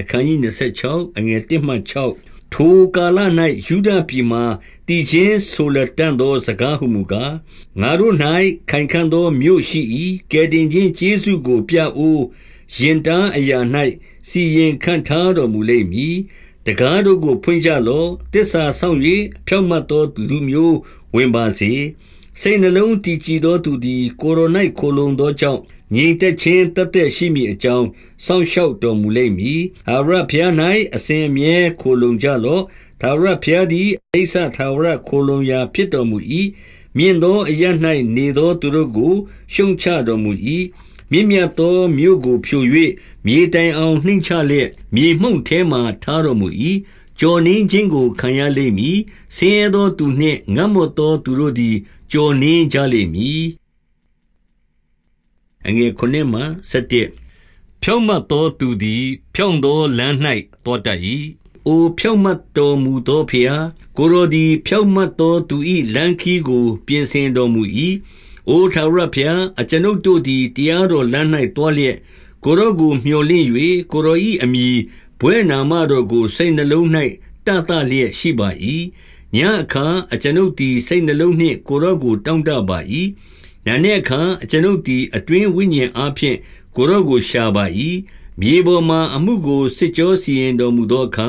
အခန်းကြီး26အငယ်1မှ6ထိုကာလ၌ယူဒပြည်မှတည်ခြင်းဆိုလတန်သောစကားဟုမူကားငါတို့၌ခိုင်ခံ့သောမြို့ရှိ၏ကဲတင်ခြင်းကျေးဇူးကိုပြအိုးရင်တန်းအရာ၌စီရင်ခံထားတော်မူလိမ့်မည်တကားတို့ကိုဖွင့်ကြလောတစ္ဆာဆောင်၍ဖြောက်မှတ်သောလူမျိုးဝင်ပါစေစိတ်နှလုံးတည်ကြည်သောသူသည်ကိုရို၌ခိုလုံသောကြောင့် ငြိမ်သက်ခြင်းတသက်ရှိမည်အကြောင်းစောင့်ရှောက်တော်မူလိမ့်မည်။ဟာရဖျား၌အစဉ်အမြဲခိုလုံကြလော့။သာရဖျားသည်အိဆသာရခိုလုံရာဖြစ်တော်မူ၏။မြင့်သောအရ၌နေသောသူတို့ကိုရှုံချတော်မူ၏။မြင့်မြတ်သောမြို့ကိုဖြို၍မြေတိုင်အောင်နှိမ့်ချလျက်မြေမှုန့်ထဲမှထားတော်မူ၏။ကြော်နှင်းခြင်းကိုခံရလိမ့်မည်။ဆင်းရဲသောသူနှင့်ငတ်မွတ်သောသူတို့သည်ကြော်နှင်းကြလိမ့်မည် အငယ်9မှ17ဖြောင့်မတ်သောသူသည် ဖြောင့်သောလမ်း၌တောတတ်၏အိုဖြောင့်မတ်တော်မူသောဖျားကိုရိုသည်ဖြောင့်မတ်သောသူ၏လမ်းခီးကို ပြင်ဆင်တော်မူ၏အိုထာဝရဖျားအကျွန်ုပ်တို့သည်တရားတော်လမ်း၌တွားလျက်ကိုရောကိုမျှော်လင့်၍ကိုရော၏အမိဘွဲနာမတော်ကိုစိတ်နှလုံး၌တတလျက်ရှိပါ၏ညအခါအကျွန်ုပ်သည်စိတ်နှလုံးနှင့်ကိုရောကိုတောင့်တပါ၏။ နံနက်အခါအကျွန်ုပ်သည် အတွင်းဝိညာဉ်အားဖြင့် ကိုယ်တော်ကိုရှာပါ၏။မြေပေါ်မှာ အမှုကို စစ်ကြောစီရင်တော်မူသောအခါ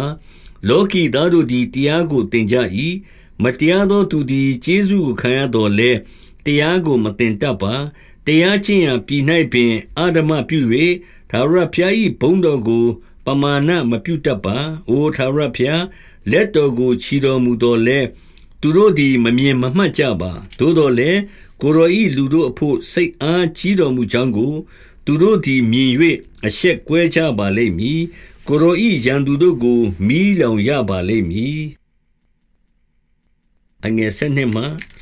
လောကီသားတို့သည် တရားကို သင်ကြ၏။မတရားသောသူသည် ကျေးဇူးကိုခံရသော်လည်း တရားကို မသင်တတ်ပါ။တရားကျင့်ရာပြည်၌ပင် အဓမ္မပြု၍ထာဝရဘုရား၏ဘုန်းတော်ကို ပမာဏမပြုတတ်ပါ။အိုထာဝရဘုရား လက်တော်ကို ချီတော်မူသော်လည်း သူတို့သည် မမြင်မမှတ်ကြပါ။သို့သော်လည်း ကိုယ်တော်၏လူတို့အဘို့စိတ်အားကြီးတော်မူကြောင်းကို သူတို့သည်မြင်၍အရှက်ကွဲကြပါလိမ့်မည်။ကိုယ်တော်၏ရန်သူတို့ကိုမီးလောင်ရပါလိမ့်မည်။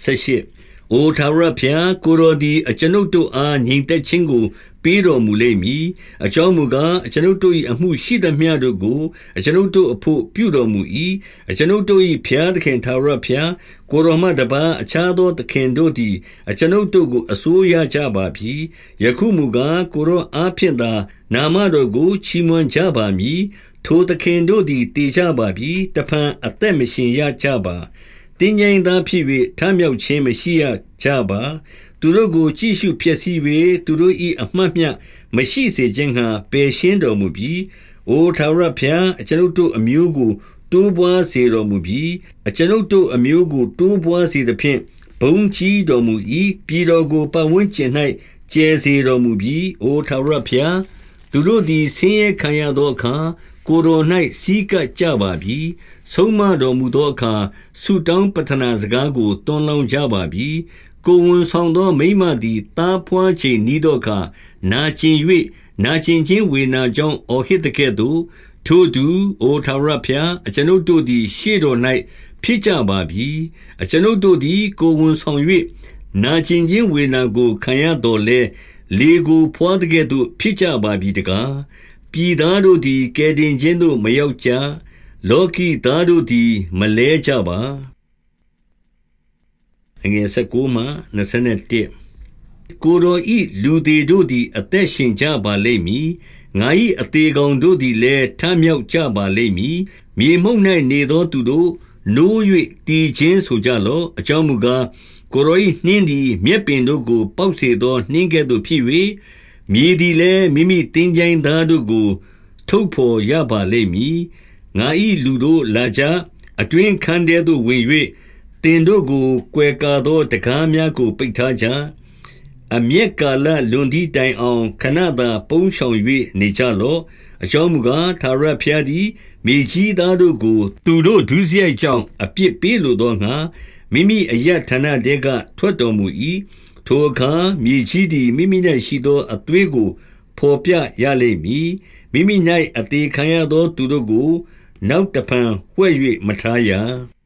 12အိုထာဝရဘုရားကိုယ်တော်သည်အကျွန်ုပ်တို့အားငြိမ်သက်ခြင်းကို ပေးတော်မူလိမ့်မည်။အကြောင်းမူကား၊အကျွန်ုပ်တို့၏အမှုရှိသမျှတို့ကိုအကျွန်ုပ်တို့အဘို့ပြုတော်မူ၏။အကျွန်ုပ်တို့၏ဘုရားသခင်ထာဝရဘုရား၊ကိုယ်တော်မှတပါးအခြားသောသခင်တို့သည်အကျွန်ုပ်တို့ကိုအစိုးရကြပါပြီ။ယခုမူကား၊ကိုယ်တော်အားဖြင့်သာနာမတော်ကိုချီးမွမ်းကြပါမည်။ထိုသခင်တို့သည်သေကြပါပြီ။တဖန်အသက်မရှင်ရကြပါ။သင်္ချိုင်းသားဖြစ်၍ထမြောက်ခြင်းမရှိရကြပါ သူတို့ကိုကြည့်ရှုဖျက်ဆီး၍သူတို့၏အမှတ်မျှမရှိစေခြင်းငှါပယ်ရှင်းတော်မူပြီ။အိုထာဝရဘုရားအကျွန်ုပ်တို့အမျိုးကိုတိုးပွားစေတော်မူပြီ။အကျွန်ုပ်တို့အမျိုးကိုတိုးပွားစေသဖြင့်ဘုန်းကြီးတော်မူ၏။ပြည်တော်ကိုပတ်ဝန်းကျင်၌ကျယ်စေတော်မူပြီ။အိုထာဝရဘုရားသူတို့သည်ဆင်းရဲခံရသောအခါကိုယ်တော်၌ဆည်းကပ်ကြပါပြီ။ဆုံးမတော်မူသောအခါဆုတောင်းပတနာစကားကိုတွန်းလောင်းကြပါပြီ ကိုယ်ဝန်ဆောင်သောမိန်းမသည်သားဘွားချိန်နီးသောအခါနာကျင်၍နာကျင်ခြင်းဝေဒနာကြောင့်အော်ဟစ်သကဲ့သို့၊ထိုအတူ၊အိုထာဝရဘုရား၊အကျွန်ုပ်တို့သည်ရှေ့တော်၌ဖြစ်ကြပါပြီ။အကျွန်ုပ်တို့သည်ကိုယ်ဝန်ဆောင်၍နာကျင်ခြင်းဝေဒနာကိုခံရသော်လည်း၊လေကိုဘွားသကဲ့သို့ဖြစ်ကြပါပြီတကား။ပြည်သားတို့သည်ကယ်တင်ခြင်းသို့မရောက်ကြ။လောကီသားတို့သည်မလဲကြပါ အငယ်19မှ21ကိုတော်ဤလူသေးတို့သည် အသက်ရှင်ကြပါလိမ့်မည်ငါ၏အသေးကောင်တို့သည်လည်းထမ်းမြောက်ကြပါလိမ့်မည်မြေမှုန့်၌နေသောသူတို့နိုး၍တည်ခြင်းဆိုကြလော့အကြောင်းမူကားကိုရောဤနှင်းသည်မြက်ပင်တို့ကို ပေါက်စေသောနှင်းကဲ့သို့ဖြစ်၍မြေသည်လည်းမိမိတင်းကြိုင်သားတို့ကို ထုတ်ဖော်ရပါလိမ့်မည်ငါ၏လူတို့လာကြအတွင်ခန်းတဲသို့ဝင်၍ သင်တို့ကို ကွယ်ကာသောတကားများကို ပိတ်ထားကြ။အမျက်ကာလလွန်သည့်တိုင်အောင် ခဏသာ ပုန်းရှောင်၍နေကြလော့။အကြောင်းမူကား၊ထာဝရဘုရားသည် မြေကြီးသားတို့ကို သူတို့ဒုစရိုက်ကြောင့် အပြစ်ပေးလိုသောငှါ မိမိအရပ်ဌာနထဲက ထွက်တော်မူ၏။ထိုအခါ မြေကြီးသည် မိမိ၌ရှိသော အသွေးကို ဘော်ပြရလိမ့်မည်။မိမိ၌အသေခံရသော သူတို့ကို နောက်တဖန် ဝှက်၍မထားရ။